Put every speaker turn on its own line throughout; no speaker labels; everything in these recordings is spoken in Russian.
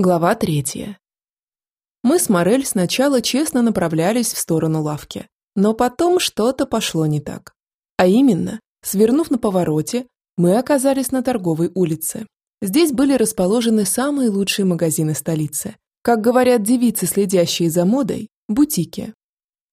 Глава третья. Мы с Морель сначала честно направлялись в сторону лавки, но потом что-то пошло не так. А именно, свернув на повороте, мы оказались на торговой улице. Здесь были расположены самые лучшие магазины столицы. Как говорят девицы, следящие за модой, бутики.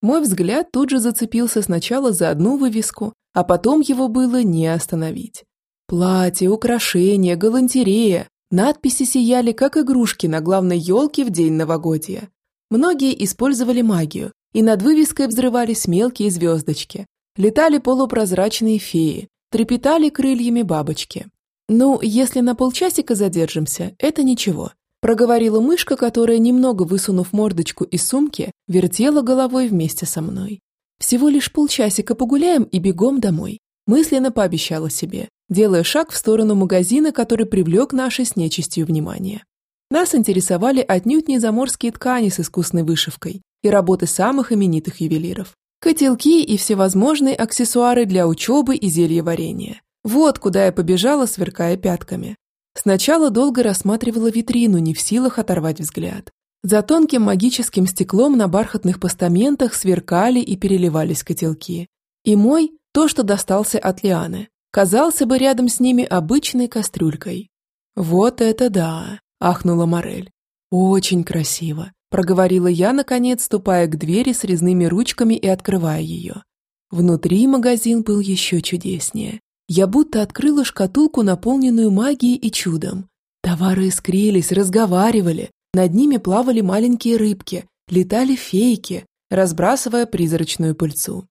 Мой взгляд тут же зацепился сначала за одну вывеску, а потом его было не остановить. Платья, украшения, галантерея, Надписи сияли, как игрушки на главной елке в день новогодия. Многие использовали магию, и над вывеской взрывались мелкие звездочки. Летали полупрозрачные феи, трепетали крыльями бабочки. «Ну, если на полчасика задержимся, это ничего», проговорила мышка, которая, немного высунув мордочку из сумки, вертела головой вместе со мной. «Всего лишь полчасика погуляем и бегом домой», мысленно пообещала себе делая шаг в сторону магазина, который привлек наше с нечистью внимание. Нас интересовали отнюдь не заморские ткани с искусной вышивкой и работы самых именитых ювелиров. Котелки и всевозможные аксессуары для учебы и зельеварения. Вот куда я побежала, сверкая пятками. Сначала долго рассматривала витрину, не в силах оторвать взгляд. За тонким магическим стеклом на бархатных постаментах сверкали и переливались котелки. И мой – то, что достался от Лианы казался бы рядом с ними обычной кастрюлькой. «Вот это да!» – ахнула Морель. «Очень красиво!» – проговорила я, наконец, ступая к двери с резными ручками и открывая ее. Внутри магазин был еще чудеснее. Я будто открыла шкатулку, наполненную магией и чудом. Товары искрились, разговаривали, над ними плавали маленькие рыбки, летали фейки, разбрасывая призрачную пыльцу.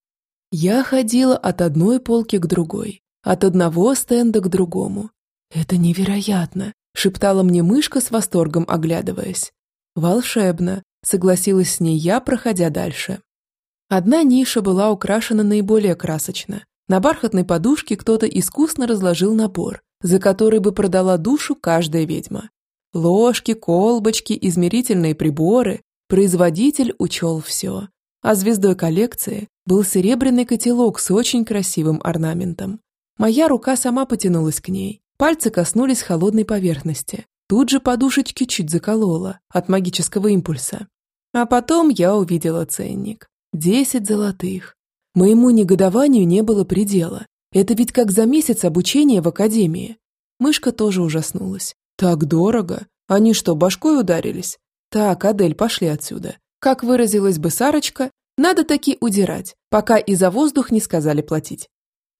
Я ходила от одной полки к другой, от одного стенда к другому. «Это невероятно!» – шептала мне мышка с восторгом, оглядываясь. «Волшебно!» – согласилась с ней я, проходя дальше. Одна ниша была украшена наиболее красочно. На бархатной подушке кто-то искусно разложил набор, за который бы продала душу каждая ведьма. Ложки, колбочки, измерительные приборы. Производитель учел все. А звездой коллекции был серебряный котелок с очень красивым орнаментом. Моя рука сама потянулась к ней. Пальцы коснулись холодной поверхности. Тут же подушечки чуть заколола от магического импульса. А потом я увидела ценник. Десять золотых. Моему негодованию не было предела. Это ведь как за месяц обучения в академии. Мышка тоже ужаснулась. Так дорого. Они что, башкой ударились? Так, Адель, пошли отсюда. Как выразилась бы Сарочка, надо таки удирать, пока и за воздух не сказали платить.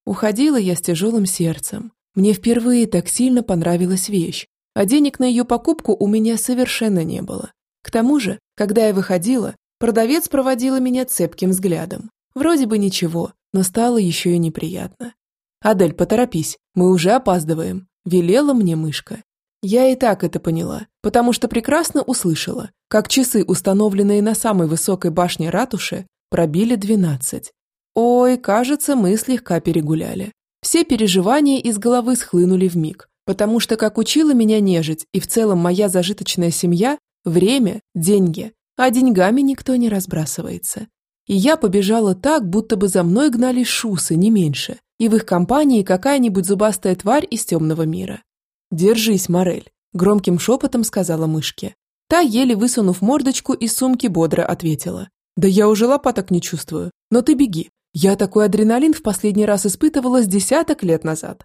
Уходила я с тяжелым сердцем. Мне впервые так сильно понравилась вещь, а денег на ее покупку у меня совершенно не было. К тому же, когда я выходила, продавец проводила меня цепким взглядом. Вроде бы ничего, но стало еще и неприятно. «Адель, поторопись, мы уже опаздываем», – велела мне мышка. Я и так это поняла, потому что прекрасно услышала, как часы, установленные на самой высокой башне ратуши, пробили двенадцать. Ой, кажется, мы слегка перегуляли. Все переживания из головы схлынули в миг, потому что, как учила меня нежить и в целом моя зажиточная семья, время – деньги, а деньгами никто не разбрасывается. И я побежала так, будто бы за мной гнали шусы, не меньше, и в их компании какая-нибудь зубастая тварь из темного мира. «Держись, Морель», – громким шепотом сказала мышке. Та, еле высунув мордочку из сумки, бодро ответила. «Да я уже лопаток не чувствую, но ты беги, я такой адреналин в последний раз испытывала с десяток лет назад.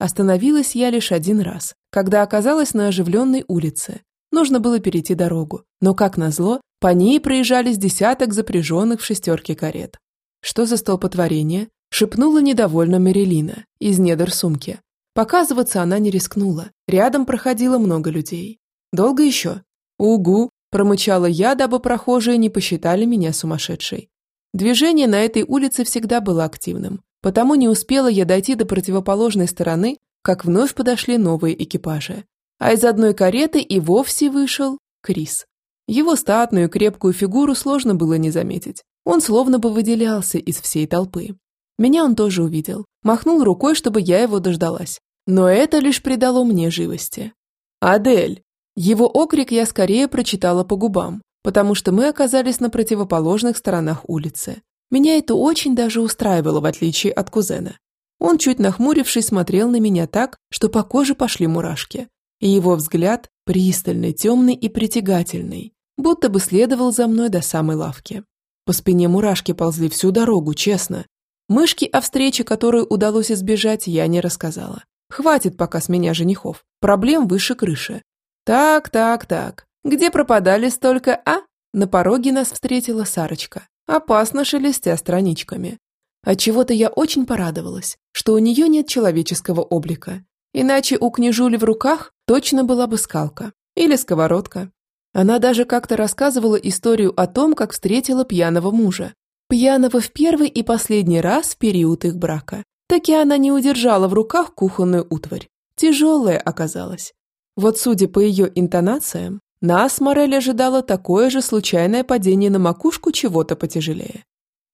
Остановилась я лишь один раз, когда оказалась на оживленной улице. Нужно было перейти дорогу, но, как назло, по ней проезжались десяток запряженных в шестерке карет. Что за столпотворение? Шепнула недовольно Мерилина из недр сумки. Показываться она не рискнула, рядом проходило много людей. Долго еще? Угу, промычала я, дабы прохожие не посчитали меня сумасшедшей. Движение на этой улице всегда было активным, потому не успела я дойти до противоположной стороны, как вновь подошли новые экипажи. А из одной кареты и вовсе вышел Крис. Его статную крепкую фигуру сложно было не заметить. Он словно бы выделялся из всей толпы. Меня он тоже увидел, махнул рукой, чтобы я его дождалась. Но это лишь придало мне живости. «Адель!» Его окрик я скорее прочитала по губам, потому что мы оказались на противоположных сторонах улицы. Меня это очень даже устраивало, в отличие от кузена. Он, чуть нахмурившись, смотрел на меня так, что по коже пошли мурашки. и его взгляд пристальный, темный и притягательный, будто бы следовал за мной до самой лавки. По спине мурашки ползли всю дорогу, честно. Мышки о встрече, которую удалось избежать, я не рассказала. Хватит пока с меня женихов. Проблем выше крыши. Так, так, так. Где пропадали столько, а? На пороге нас встретила Сарочка, опасно шелестя страничками. Отчего-то я очень порадовалась, что у нее нет человеческого облика. Иначе у княжули в руках точно была бы скалка или сковородка. Она даже как-то рассказывала историю о том, как встретила пьяного мужа. Пьяного в первый и последний раз в период их брака. Так и она не удержала в руках кухонную утварь. Тяжелая оказалась. Вот судя по ее интонациям, нас Морель ожидала такое же случайное падение на макушку чего-то потяжелее.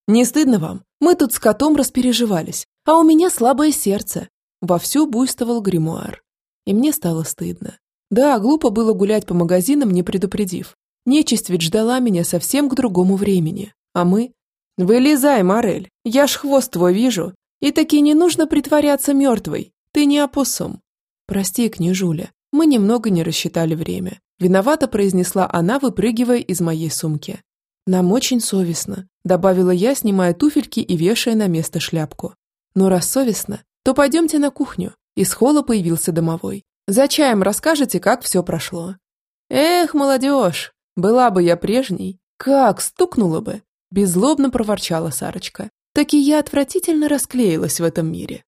«Не стыдно вам? Мы тут с котом распереживались, а у меня слабое сердце». Вовсю буйствовал гримуар. И мне стало стыдно. Да, глупо было гулять по магазинам, не предупредив. Нечисть ведь ждала меня совсем к другому времени. А мы... «Вылезай, Морель, я ж хвост твой вижу. И таки не нужно притворяться мертвой. Ты не опоссум». «Прости, княжуля, мы немного не рассчитали время. Виновато произнесла она, выпрыгивая из моей сумки. «Нам очень совестно», – добавила я, снимая туфельки и вешая на место шляпку. «Но раз совестно, то пойдемте на кухню». Из холла появился домовой. «За чаем расскажете, как все прошло». «Эх, молодежь, была бы я прежней, как стукнула бы!» Беззлобно проворчала Сарочка. Так и я отвратительно расклеилась в этом мире.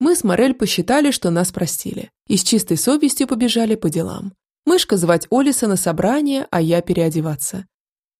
Мы с Морель посчитали, что нас простили, и с чистой совестью побежали по делам. Мышка звать Олиса на собрание, а я переодеваться.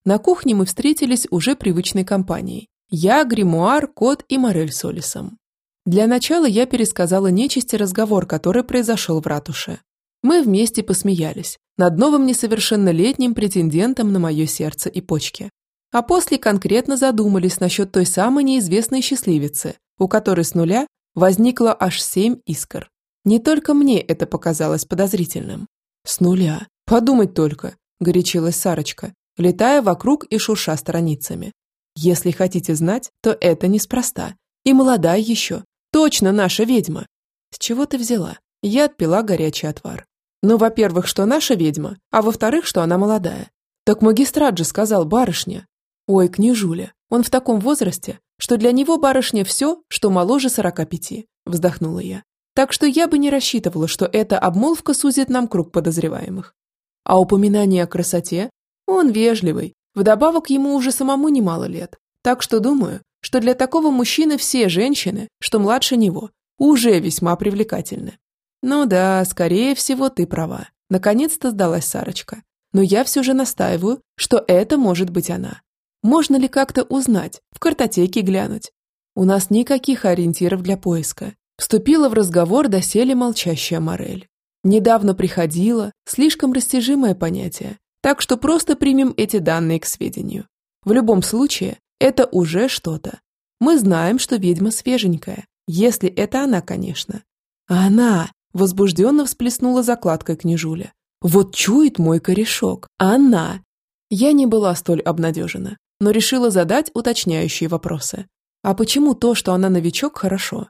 На кухне мы встретились уже привычной компанией. Я, Гримуар, Кот и Морель с Олисом. Для начала я пересказала нечисти разговор, который произошел в ратуше. Мы вместе посмеялись над новым несовершеннолетним претендентом на мое сердце и почки. А после конкретно задумались насчет той самой неизвестной счастливицы, у которой с нуля возникло аж семь искр. Не только мне это показалось подозрительным. «С нуля. Подумать только», – горячилась Сарочка, летая вокруг и шурша страницами. «Если хотите знать, то это неспроста. И молодая еще. Точно наша ведьма». «С чего ты взяла?» Я отпила горячий отвар. «Ну, во-первых, что наша ведьма, а во-вторых, что она молодая. Так магистрат же сказал барышня». «Ой, княжуля, он в таком возрасте, что для него барышня все, что моложе сорока пяти», – вздохнула я. Так что я бы не рассчитывала, что эта обмолвка сузит нам круг подозреваемых. А упоминание о красоте? Он вежливый. Вдобавок ему уже самому немало лет. Так что думаю, что для такого мужчины все женщины, что младше него, уже весьма привлекательны. Ну да, скорее всего, ты права. Наконец-то сдалась Сарочка. Но я все же настаиваю, что это может быть она. Можно ли как-то узнать, в картотеке глянуть? У нас никаких ориентиров для поиска. Вступила в разговор доселе молчащая Морель. Недавно приходила, слишком растяжимое понятие, так что просто примем эти данные к сведению. В любом случае, это уже что-то. Мы знаем, что ведьма свеженькая, если это она, конечно. Она возбужденно всплеснула закладкой княжуля. Вот чует мой корешок. Она. Я не была столь обнадежена, но решила задать уточняющие вопросы. А почему то, что она новичок, хорошо?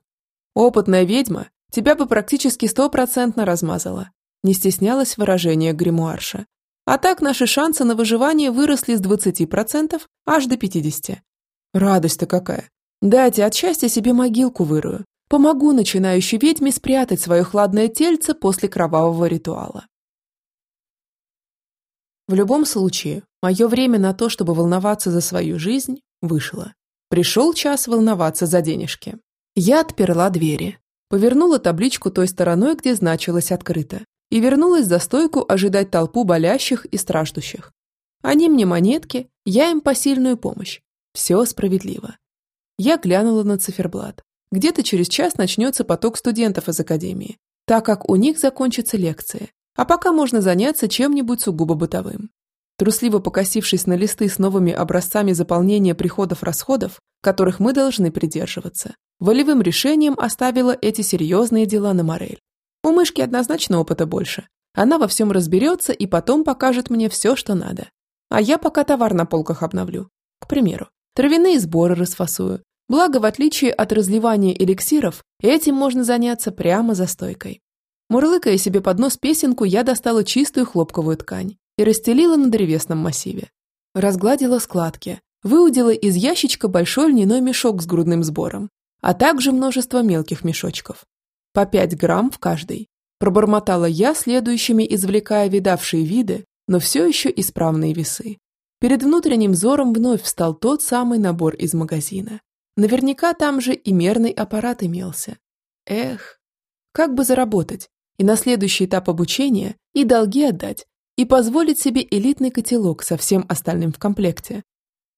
Опытная ведьма тебя бы практически стопроцентно размазала. Не стеснялась выражение гримуарша. А так наши шансы на выживание выросли с 20% аж до 50%. Радость-то какая. Дайте от счастья себе могилку вырую. Помогу начинающей ведьме спрятать свое хладное тельце после кровавого ритуала. В любом случае, мое время на то, чтобы волноваться за свою жизнь, вышло. Пришел час волноваться за денежки. Я отперла двери, повернула табличку той стороной, где значилось «открыто», и вернулась за стойку ожидать толпу болящих и страждущих. Они мне монетки, я им посильную помощь. Все справедливо. Я глянула на циферблат. Где-то через час начнется поток студентов из академии, так как у них закончатся лекции, а пока можно заняться чем-нибудь сугубо бытовым. Трусливо покосившись на листы с новыми образцами заполнения приходов-расходов, которых мы должны придерживаться, волевым решением оставила эти серьезные дела на Морель. У мышки однозначно опыта больше. Она во всем разберется и потом покажет мне все, что надо. А я пока товар на полках обновлю. К примеру, травяные сборы расфасую. Благо, в отличие от разливания эликсиров, этим можно заняться прямо за стойкой. Мурлыкая себе под нос песенку, я достала чистую хлопковую ткань и расстелила на древесном массиве. Разгладила складки, выудила из ящичка большой льняной мешок с грудным сбором, а также множество мелких мешочков. По 5 грамм в каждый. Пробормотала я, следующими извлекая видавшие виды, но все еще исправные весы. Перед внутренним взором вновь встал тот самый набор из магазина. Наверняка там же и мерный аппарат имелся. Эх, как бы заработать, и на следующий этап обучения и долги отдать, и позволить себе элитный котелок со всем остальным в комплекте.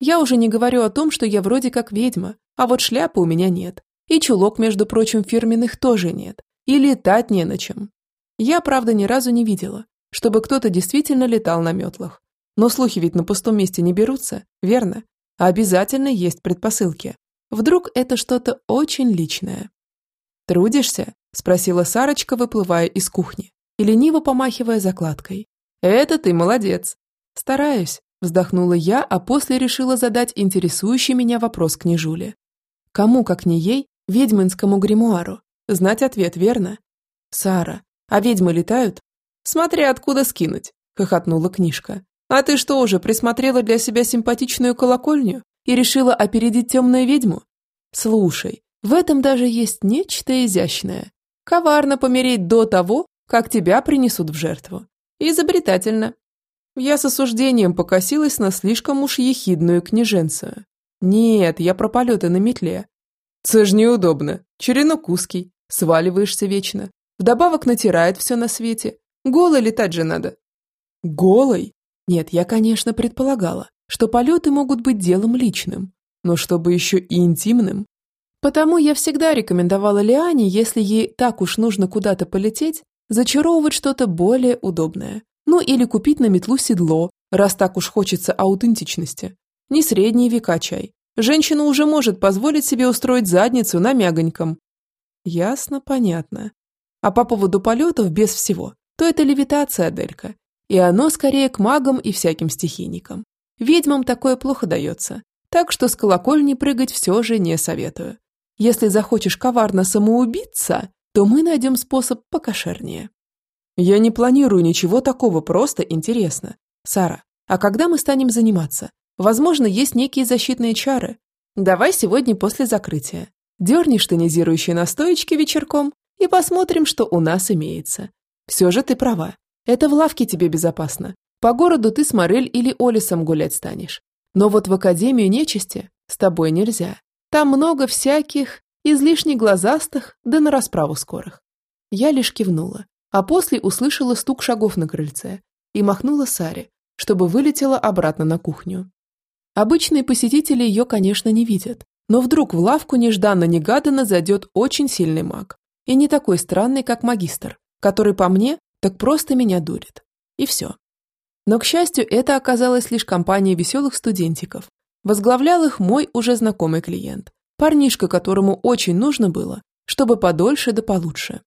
Я уже не говорю о том, что я вроде как ведьма, а вот шляпы у меня нет. И чулок, между прочим, фирменных тоже нет. И летать не на чем. Я, правда, ни разу не видела, чтобы кто-то действительно летал на метлах. Но слухи ведь на пустом месте не берутся, верно? А обязательно есть предпосылки. Вдруг это что-то очень личное. «Трудишься?» – спросила Сарочка, выплывая из кухни и лениво помахивая закладкой. «Это ты молодец!» «Стараюсь», – вздохнула я, а после решила задать интересующий меня вопрос княжуле. Кому, как не ей, ведьминскому гримуару, знать ответ, верно? «Сара, а ведьмы летают?» «Смотри, откуда скинуть», – хохотнула книжка. «А ты что уже, присмотрела для себя симпатичную колокольню и решила опередить темную ведьму? Слушай, в этом даже есть нечто изящное. Коварно помереть до того, как тебя принесут в жертву. Изобретательно. Я с осуждением покосилась на слишком уж ехидную княженцию. Нет, я про полеты на метле. Це ж неудобно. Черенок узкий, сваливаешься вечно. Вдобавок натирает все на свете. Голой летать же надо. Голой? Нет, я, конечно, предполагала, что полеты могут быть делом личным, но чтобы еще и интимным. Потому я всегда рекомендовала Лиане, если ей так уж нужно куда-то полететь, зачаровывать что-то более удобное. Ну или купить на метлу седло, раз так уж хочется аутентичности. Не средние века чай. Женщина уже может позволить себе устроить задницу на мягоньком. Ясно, понятно. А по поводу полетов без всего, то это левитация, Аделька. И оно скорее к магам и всяким стихийникам. Ведьмам такое плохо дается. Так что с колокольни прыгать все же не советую. Если захочешь коварно самоубиться, то мы найдем способ покошернее. Я не планирую ничего такого, просто интересно. Сара, а когда мы станем заниматься? Возможно, есть некие защитные чары. Давай сегодня после закрытия. Дернешь тонизирующие настоечки вечерком и посмотрим, что у нас имеется. Все же ты права. Это в лавке тебе безопасно. По городу ты с Морель или Олисом гулять станешь. Но вот в Академию нечисти с тобой нельзя. Там много всяких, излишне глазастых, да на расправу скорых. Я лишь кивнула, а после услышала стук шагов на крыльце и махнула Саре, чтобы вылетела обратно на кухню. Обычные посетители ее, конечно, не видят, но вдруг в лавку нежданно-негаданно зайдет очень сильный маг. И не такой странный, как магистр, который по мне так просто меня дурит. И все. Но, к счастью, это оказалась лишь компания веселых студентиков, Возглавлял их мой уже знакомый клиент, парнишка, которому очень нужно было, чтобы подольше да получше.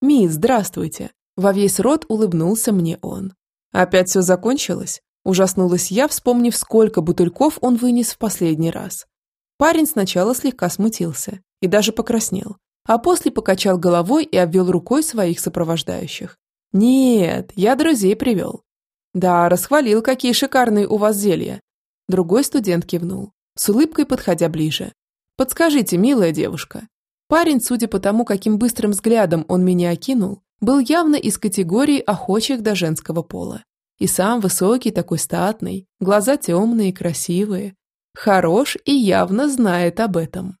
«Мисс, здравствуйте!» Во весь рот улыбнулся мне он. «Опять все закончилось?» Ужаснулась я, вспомнив, сколько бутыльков он вынес в последний раз. Парень сначала слегка смутился и даже покраснел, а после покачал головой и обвел рукой своих сопровождающих. «Нет, я друзей привел». «Да, расхвалил, какие шикарные у вас зелья. Другой студент кивнул, с улыбкой подходя ближе. «Подскажите, милая девушка». Парень, судя по тому, каким быстрым взглядом он меня окинул, был явно из категории охочих до женского пола. И сам высокий, такой статный, глаза темные, красивые. Хорош и явно знает об этом.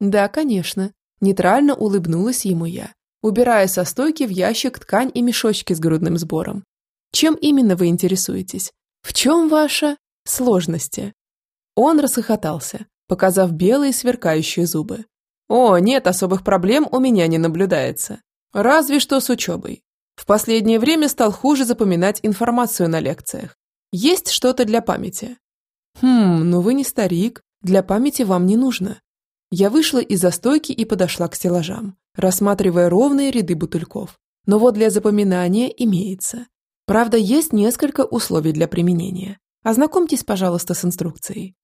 Да, конечно. Нейтрально улыбнулась ему я, убирая со стойки в ящик ткань и мешочки с грудным сбором. Чем именно вы интересуетесь? В чем ваша сложности. Он расхохотался, показав белые сверкающие зубы. «О, нет, особых проблем у меня не наблюдается. Разве что с учебой. В последнее время стал хуже запоминать информацию на лекциях. Есть что-то для памяти?» «Хм, ну вы не старик, для памяти вам не нужно». Я вышла из застойки и подошла к стеллажам, рассматривая ровные ряды бутыльков. Но вот для запоминания имеется. Правда, есть несколько условий для применения. Ознакомьтесь, пожалуйста, с инструкцией.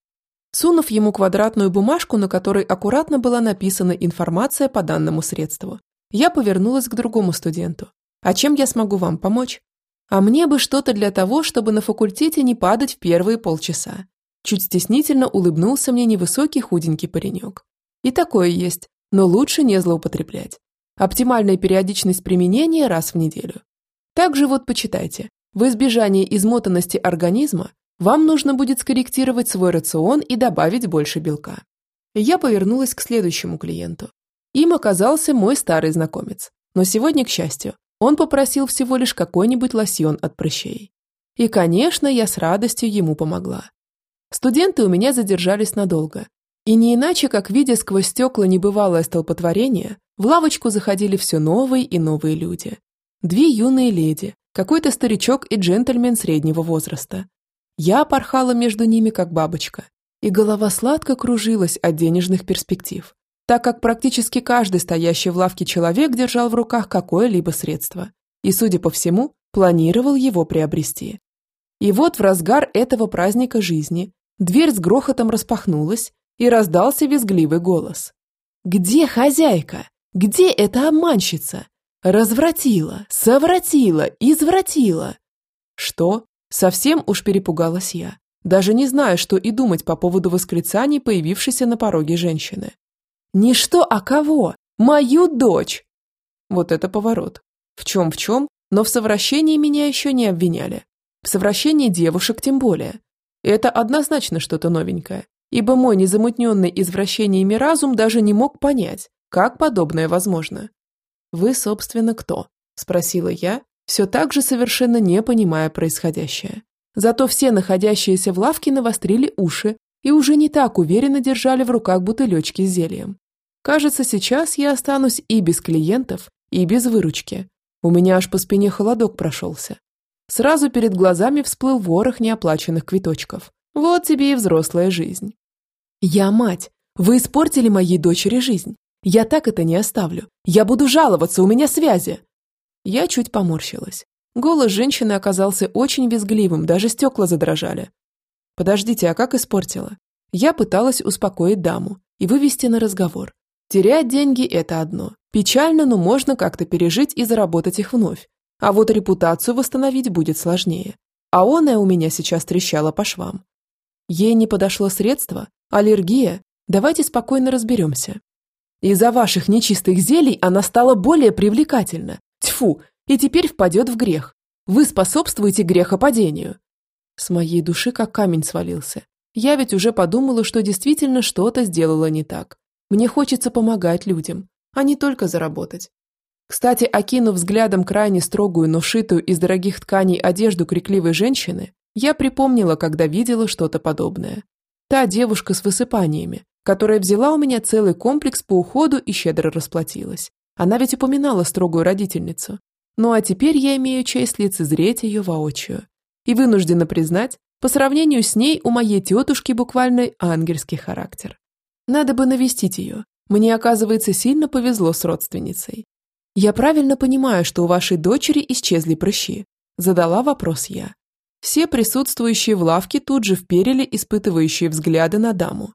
Сунув ему квадратную бумажку, на которой аккуратно была написана информация по данному средству, я повернулась к другому студенту А чем я смогу вам помочь? А мне бы что-то для того, чтобы на факультете не падать в первые полчаса. Чуть стеснительно улыбнулся мне невысокий худенький паренек. И такое есть, но лучше не злоупотреблять. Оптимальная периодичность применения раз в неделю. Также вот почитайте. В избежание измотанности организма вам нужно будет скорректировать свой рацион и добавить больше белка. Я повернулась к следующему клиенту. Им оказался мой старый знакомец. Но сегодня, к счастью, он попросил всего лишь какой-нибудь лосьон от прыщей. И, конечно, я с радостью ему помогла. Студенты у меня задержались надолго. И не иначе, как видя сквозь стекла небывалое столпотворение, в лавочку заходили все новые и новые люди. Две юные леди, какой-то старичок и джентльмен среднего возраста. Я порхала между ними, как бабочка, и голова сладко кружилась от денежных перспектив так как практически каждый стоящий в лавке человек держал в руках какое-либо средство и, судя по всему, планировал его приобрести. И вот в разгар этого праздника жизни дверь с грохотом распахнулась, и раздался визгливый голос. «Где хозяйка? Где эта обманщица? Развратила, совратила, извратила!» «Что?» Совсем уж перепугалась я, даже не зная, что и думать по поводу восклицаний, появившейся на пороге женщины. Не что, а кого? Мою дочь! Вот это поворот. В чем в чем, но в совращении меня еще не обвиняли. В совращении девушек тем более. Это однозначно что-то новенькое, ибо мой незамутненный извращениями разум даже не мог понять, как подобное возможно. «Вы, собственно, кто?» – спросила я, все так же совершенно не понимая происходящее. Зато все находящиеся в лавке навострили уши и уже не так уверенно держали в руках бутылечки с зельем. Кажется, сейчас я останусь и без клиентов, и без выручки. У меня аж по спине холодок прошелся. Сразу перед глазами всплыл ворох неоплаченных квиточков. Вот тебе и взрослая жизнь. Я мать. Вы испортили моей дочери жизнь. Я так это не оставлю. Я буду жаловаться, у меня связи. Я чуть поморщилась. Голос женщины оказался очень визгливым, даже стекла задрожали. Подождите, а как испортила? Я пыталась успокоить даму и вывести на разговор, Терять деньги – это одно. Печально, но можно как-то пережить и заработать их вновь. А вот репутацию восстановить будет сложнее. А оная у меня сейчас трещала по швам. Ей не подошло средство? Аллергия? Давайте спокойно разберемся. Из-за ваших нечистых зелий она стала более привлекательна. Тьфу, и теперь впадет в грех. Вы способствуете грехопадению. С моей души как камень свалился. Я ведь уже подумала, что действительно что-то сделала не так. Мне хочется помогать людям, а не только заработать. Кстати, окинув взглядом крайне строгую, но шитую из дорогих тканей одежду крикливой женщины, я припомнила, когда видела что-то подобное. Та девушка с высыпаниями, которая взяла у меня целый комплекс по уходу и щедро расплатилась. Она ведь упоминала строгую родительницу. Ну а теперь я имею честь лицезреть ее воочию. И вынуждена признать, по сравнению с ней у моей тетушки буквально ангельский характер. Надо бы навестить ее. Мне, оказывается, сильно повезло с родственницей. Я правильно понимаю, что у вашей дочери исчезли прыщи? Задала вопрос я. Все присутствующие в лавке тут же вперили испытывающие взгляды на даму.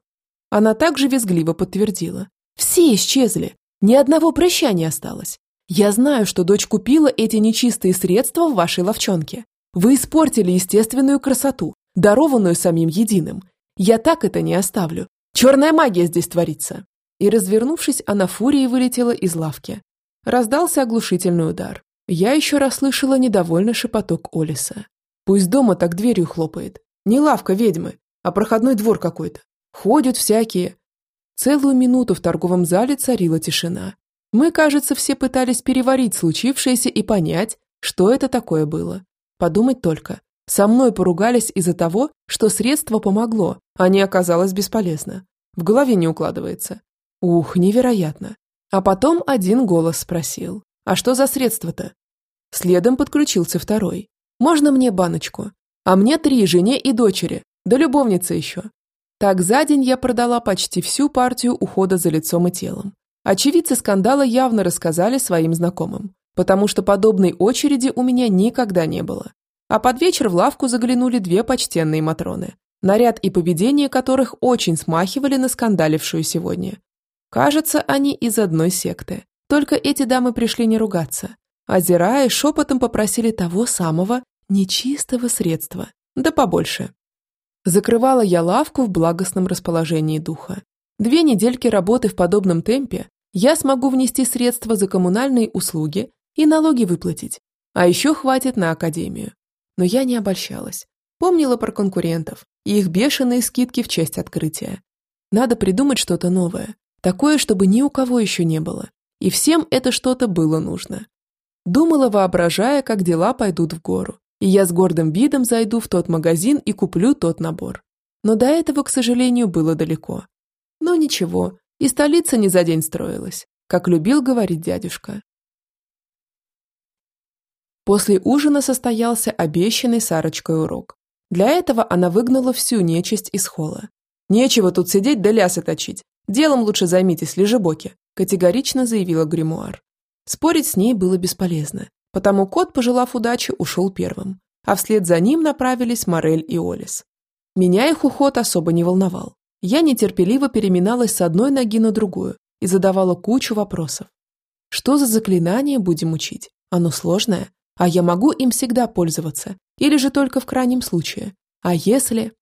Она также визгливо подтвердила. Все исчезли. Ни одного прыща не осталось. Я знаю, что дочь купила эти нечистые средства в вашей ловчонке. Вы испортили естественную красоту, дарованную самим единым. Я так это не оставлю. Черная магия здесь творится!» И, развернувшись, она фурией вылетела из лавки. Раздался оглушительный удар. Я еще раз слышала недовольный шепоток Олиса. Пусть дома так дверью хлопает. Не лавка ведьмы, а проходной двор какой-то. Ходят всякие. Целую минуту в торговом зале царила тишина. Мы, кажется, все пытались переварить случившееся и понять, что это такое было. Подумать только. Со мной поругались из-за того, что средство помогло, а не оказалось бесполезно. В голове не укладывается. Ух, невероятно. А потом один голос спросил. А что за средство-то? Следом подключился второй. Можно мне баночку? А мне три, жене и дочери. Да любовница еще. Так за день я продала почти всю партию ухода за лицом и телом. Очевидцы скандала явно рассказали своим знакомым, потому что подобной очереди у меня никогда не было. А под вечер в лавку заглянули две почтенные Матроны, наряд и поведение которых очень смахивали на скандалившую сегодня. Кажется, они из одной секты. Только эти дамы пришли не ругаться, озирая, шепотом попросили того самого нечистого средства, да побольше. Закрывала я лавку в благостном расположении духа. Две недельки работы в подобном темпе я смогу внести средства за коммунальные услуги и налоги выплатить, а еще хватит на академию. Но я не обольщалась. Помнила про конкурентов и их бешеные скидки в честь открытия. Надо придумать что-то новое, такое, чтобы ни у кого еще не было. И всем это что-то было нужно. Думала, воображая, как дела пойдут в гору. И я с гордым видом зайду в тот магазин и куплю тот набор. Но до этого, к сожалению, было далеко. Но ничего, и столица не за день строилась, как любил говорить дядюшка. После ужина состоялся обещанный Сарочкой урок. Для этого она выгнала всю нечисть из холла. «Нечего тут сидеть да лясы точить. Делом лучше займитесь, лежебоки», категорично заявила гримуар. Спорить с ней было бесполезно, потому кот, пожелав удачи, ушел первым, а вслед за ним направились Морель и Олис. Меня их уход особо не волновал. Я нетерпеливо переминалась с одной ноги на другую и задавала кучу вопросов. Что за заклинание будем учить? Оно сложное? А я могу им всегда пользоваться? Или же только в крайнем случае? А если...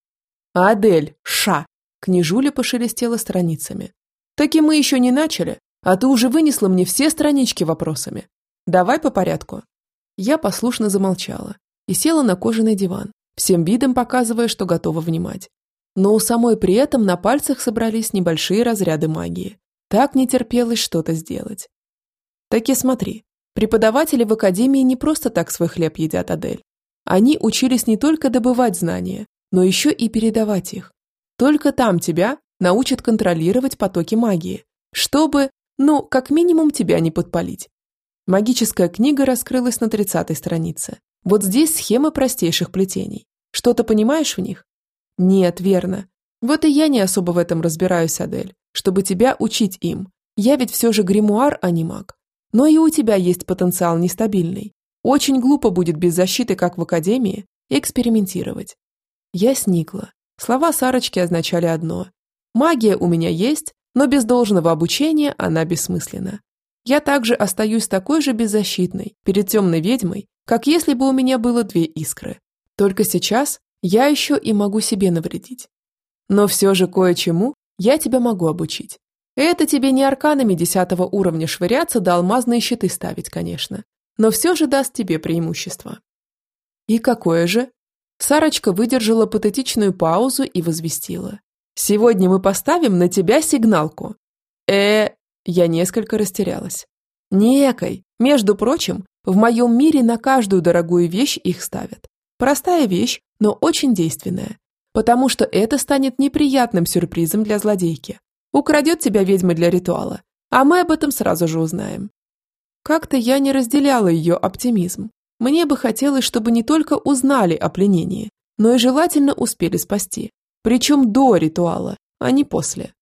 Адель, ша! Княжуля пошелестела страницами. Так и мы еще не начали, а ты уже вынесла мне все странички вопросами. Давай по порядку. Я послушно замолчала и села на кожаный диван, всем видом показывая, что готова внимать. Но у самой при этом на пальцах собрались небольшие разряды магии. Так не терпелось что-то сделать. Так и смотри, Преподаватели в академии не просто так свой хлеб едят, Адель. Они учились не только добывать знания, но еще и передавать их. Только там тебя научат контролировать потоки магии, чтобы, ну, как минимум тебя не подпалить. Магическая книга раскрылась на 30 странице. Вот здесь схемы простейших плетений. Что-то понимаешь в них? Нет, верно. Вот и я не особо в этом разбираюсь, Адель, чтобы тебя учить им. Я ведь все же гримуар, а не маг. Но и у тебя есть потенциал нестабильный. Очень глупо будет без защиты, как в академии, экспериментировать. Я сникла. Слова Сарочки означали одно. Магия у меня есть, но без должного обучения она бессмысленна. Я также остаюсь такой же беззащитной перед темной ведьмой, как если бы у меня было две искры. Только сейчас я еще и могу себе навредить. Но все же кое-чему я тебя могу обучить. Это тебе не арканами десятого уровня швыряться да алмазные щиты ставить, конечно. Но все же даст тебе преимущество. И какое же? Сарочка выдержала патетичную паузу и возвестила. «Сегодня мы поставим на тебя сигналку». э Я несколько растерялась. «Некой. Между прочим, в моем мире на каждую дорогую вещь их ставят. Простая вещь, но очень действенная. Потому что это станет неприятным сюрпризом для злодейки. Украдет тебя ведьма для ритуала, а мы об этом сразу же узнаем. Как-то я не разделяла ее оптимизм. Мне бы хотелось, чтобы не только узнали о пленении, но и желательно успели спасти. Причем до ритуала, а не после.